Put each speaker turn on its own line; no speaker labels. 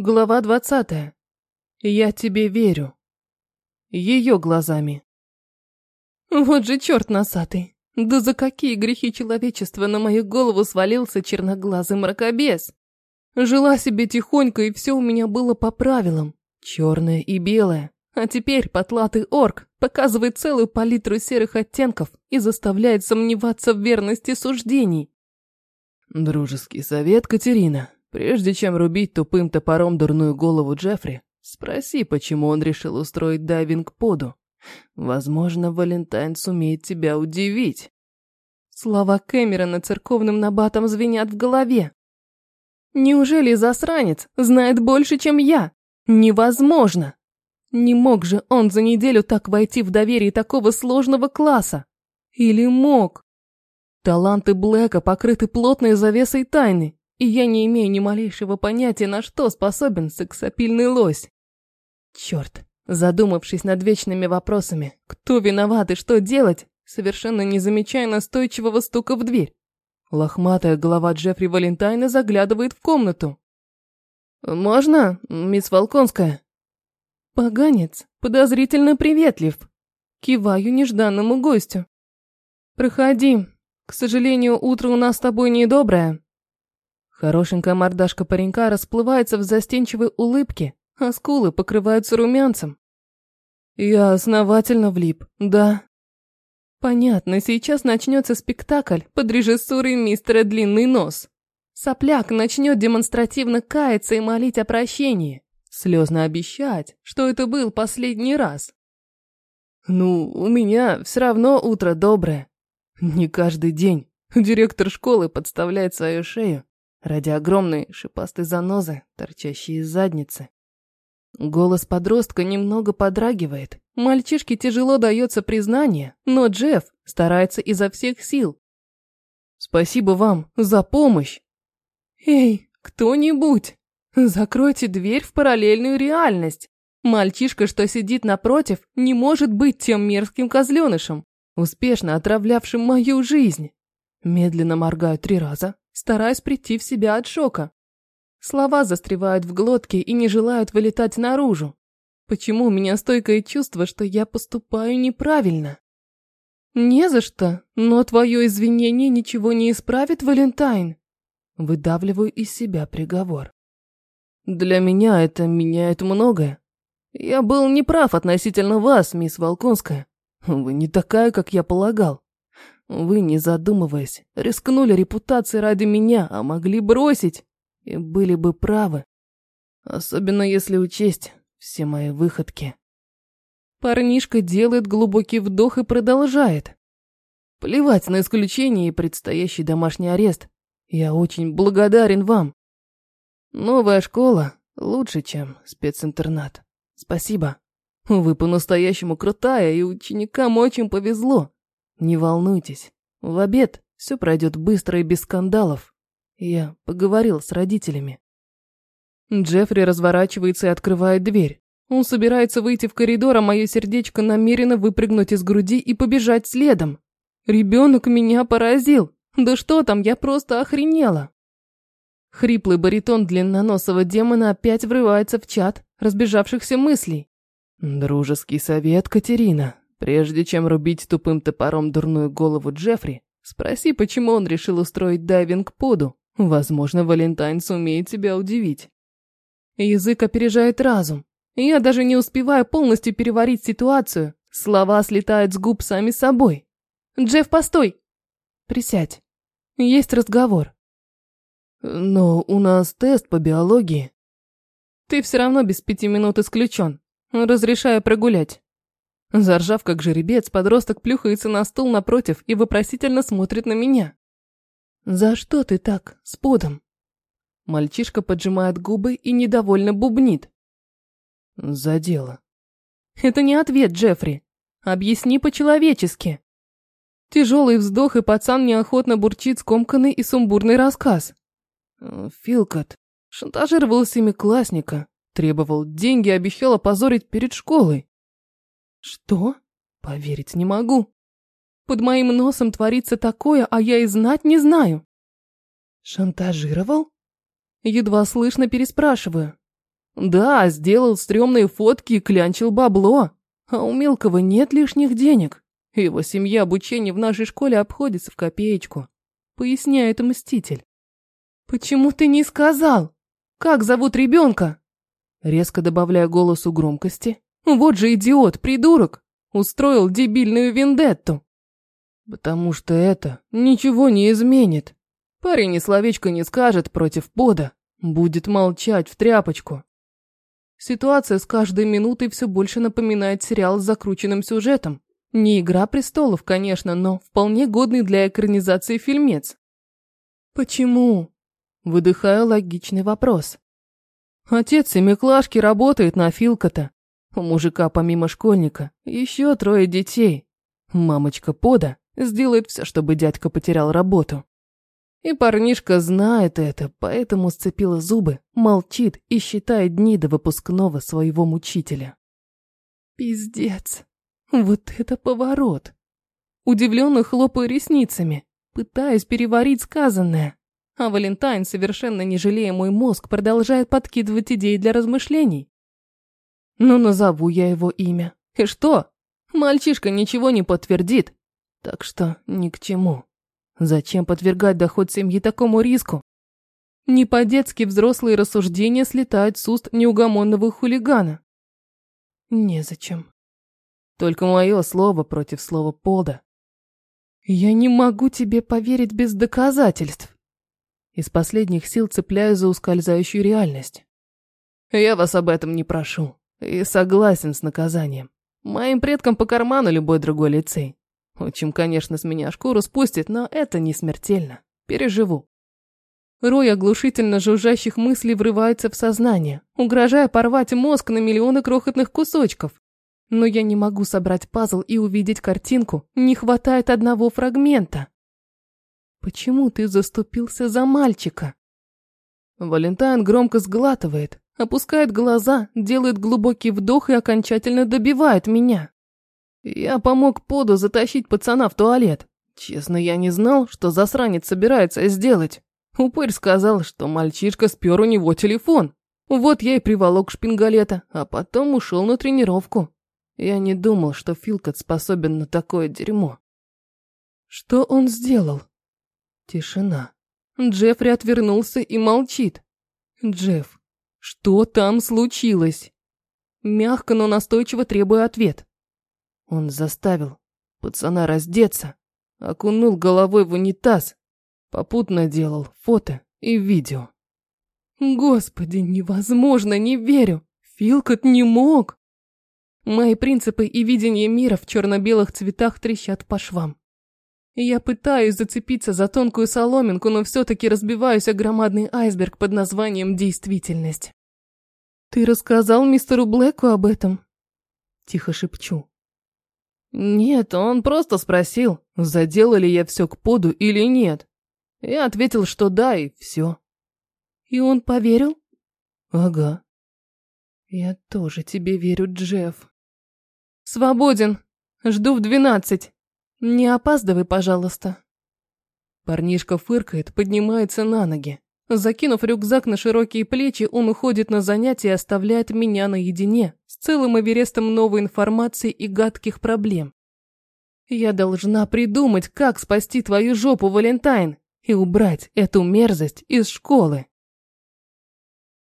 Глава двадцатая. Я тебе верю. Ее глазами. Вот же черт носатый. Да за какие грехи человечества на мою голову свалился черноглазый мракобес? Жила себе тихонько, и все у меня было по правилам. Черное и белое. А теперь потлатый орк показывает целую палитру серых оттенков и заставляет сомневаться в верности суждений.
Дружеский совет, Катерина. Прежде чем рубить тупым топором дурную голову Джеффри, спроси, почему он решил устроить дайвинг поду. Возможно, Валентайн сумеет тебя удивить.
Слова Кэмерона церковным набатом звенят в голове. Неужели засранец знает больше, чем я? Невозможно! Не мог же он за неделю так войти в доверие такого сложного класса. Или мог? Таланты Блэка покрыты плотной завесой тайны, и я не имею ни малейшего понятия, на что способен сексапильный лось. Черт, задумавшись над вечными вопросами, кто виноват и что делать, совершенно не замечая настойчивого стука в дверь. Лохматая голова Джеффри Валентайна заглядывает в комнату. «Можно, мисс Волконская?» Поганец подозрительно приветлив. Киваю нежданному гостю. «Проходи. К сожалению, утро у нас с тобой недоброе». Хорошенькая мордашка паренька расплывается в застенчивой улыбке, а скулы покрываются румянцем. Я основательно влип, да. Понятно, сейчас начнется спектакль под режиссурой мистера Длинный Нос. Сопляк начнет демонстративно каяться и молить о прощении, слезно обещать, что это был последний раз. Ну, у меня все равно утро доброе. Не каждый день директор школы подставляет свою шею ради огромной шипастой занозы, торчащей из задницы. Голос подростка немного подрагивает. Мальчишке тяжело дается признание, но Джефф старается изо всех сил. Спасибо вам за помощь. Эй, кто-нибудь, закройте дверь в параллельную реальность. Мальчишка, что сидит напротив, не может быть тем мерзким козленышем, успешно отравлявшим мою жизнь. Медленно моргаю три раза, стараясь прийти в себя от шока. Слова застревают в глотке и не желают вылетать наружу. Почему у меня стойкое чувство, что я поступаю неправильно? Не за что, но твое извинение ничего не исправит, Валентайн. Выдавливаю из себя приговор. Для меня это меняет многое. Я был неправ относительно вас, мисс Волконская. Вы не такая, как я полагал. Вы, не задумываясь, рискнули репутацией ради меня, а могли бросить. И были бы правы. Особенно если учесть все мои выходки. Парнишка делает глубокий вдох и продолжает. Плевать на исключение и предстоящий домашний арест. Я очень благодарен вам. Новая школа лучше, чем специнтернат. Спасибо. Вы по-настоящему крутая, и ученикам очень повезло. Не волнуйтесь, в обед все пройдет быстро и без скандалов. Я поговорил с родителями. Джеффри разворачивается и открывает дверь. Он собирается выйти в коридор, а мое сердечко намерено выпрыгнуть из груди и побежать следом. Ребенок меня поразил. Да что там, я просто охренела. Хриплый баритон длинноносого демона опять врывается в чат разбежавшихся мыслей. «Дружеский совет, Катерина. Прежде чем рубить тупым топором дурную голову Джеффри, спроси, почему он решил устроить дайвинг поду. Возможно, Валентайн сумеет тебя удивить». Язык опережает разум. Я даже не успеваю полностью переварить ситуацию. Слова слетают с губ сами собой. «Джефф, постой!» «Присядь. Есть разговор». «Но у нас тест по биологии». «Ты все равно без пяти минут исключен. Разрешаю прогулять». Заржав как жеребец, подросток плюхается на стул напротив и вопросительно смотрит на меня. «За что ты так, с подом?» Мальчишка поджимает губы и недовольно бубнит. «За дело». «Это не ответ, Джеффри. Объясни по-человечески». Тяжелый вздох, и пацан неохотно бурчит скомканный и сумбурный рассказ. Филкот шантажировал семиклассника, требовал деньги, обещал опозорить перед школой. Что? Поверить не могу. Под моим носом творится такое, а я и знать не знаю. Шантажировал? Едва слышно переспрашиваю. Да, сделал стрёмные фотки и клянчил бабло. А у мелкого нет лишних денег. Его семья обучение в нашей школе обходится в копеечку. Поясняет мститель. Почему ты не сказал? Как зовут ребенка? Резко добавляя голосу громкости. Вот же идиот, придурок. Устроил дебильную вендетту. Потому что это ничего не изменит. Парень ни словечко не скажет против пода. Будет молчать в тряпочку. Ситуация с каждой минутой все больше напоминает сериал с закрученным сюжетом. Не «Игра престолов», конечно, но вполне годный для экранизации фильмец. Почему? Выдыхаю логичный вопрос. Отец Семиклашки работает на Филкота. У мужика помимо школьника еще трое детей. Мамочка Пода сделает все, чтобы дядька потерял работу. И парнишка знает это, поэтому сцепила зубы, молчит и считает дни до выпускного своего мучителя. Пиздец. Вот это поворот. Удивленно хлопаю ресницами, пытаясь переварить сказанное. А Валентайн, совершенно не жалея мой мозг, продолжает подкидывать идеи для размышлений. Ну, назову я его имя. И что? Мальчишка ничего не подтвердит. Так что ни к чему. Зачем подвергать доход семьи такому риску? Не по-детски взрослые рассуждения слетают с уст неугомонного хулигана. Незачем. Только мое слово против слова пода. Я не могу тебе поверить без доказательств. Из последних сил цепляю за ускользающую реальность. Я вас об этом не прошу. И согласен с наказанием. Моим предкам по карману любой другой лицей. Отчим, конечно, с меня шкуру спустит, но это не смертельно. Переживу. Рой оглушительно жужжащих мыслей врывается в сознание, угрожая порвать мозг на миллионы крохотных кусочков. Но я не могу собрать пазл и увидеть картинку, не хватает одного фрагмента. Почему ты заступился за мальчика? Валентайн громко сглатывает, опускает глаза, делает глубокий вдох и окончательно добивает меня. Я помог Поду затащить пацана в туалет. Честно, я не знал, что засранец собирается сделать. Упырь сказал, что мальчишка спер у него телефон. Вот я и приволок шпингалета, а потом ушел на тренировку. Я не думал, что Филкот способен на такое дерьмо. Что он сделал? Тишина. Джеффри отвернулся и молчит. Джефф, что там случилось? Мягко, но настойчиво требую ответ. Он заставил пацана раздеться, окунул головой в унитаз, попутно делал фото и видео. Господи, невозможно, не верю. Филкот не мог. Мои принципы и видение мира в черно-белых цветах трещат по швам. Я пытаюсь зацепиться за тонкую соломинку, но все-таки разбиваюсь о громадный айсберг под названием «Действительность». «Ты рассказал мистеру Блэку об этом?» Тихо шепчу. Нет, он просто спросил, задела ли я все к поду или нет. Я ответил, что да, и все. И он поверил? Ага. Я тоже тебе верю, Джефф. Свободен. Жду в двенадцать. Не опаздывай, пожалуйста. Парнишка фыркает, поднимается на ноги. Закинув рюкзак на широкие плечи, он уходит на занятия и оставляет меня наедине с целым эверестом новой информации и гадких проблем. Я должна придумать, как спасти твою жопу, Валентайн, и убрать эту мерзость из школы.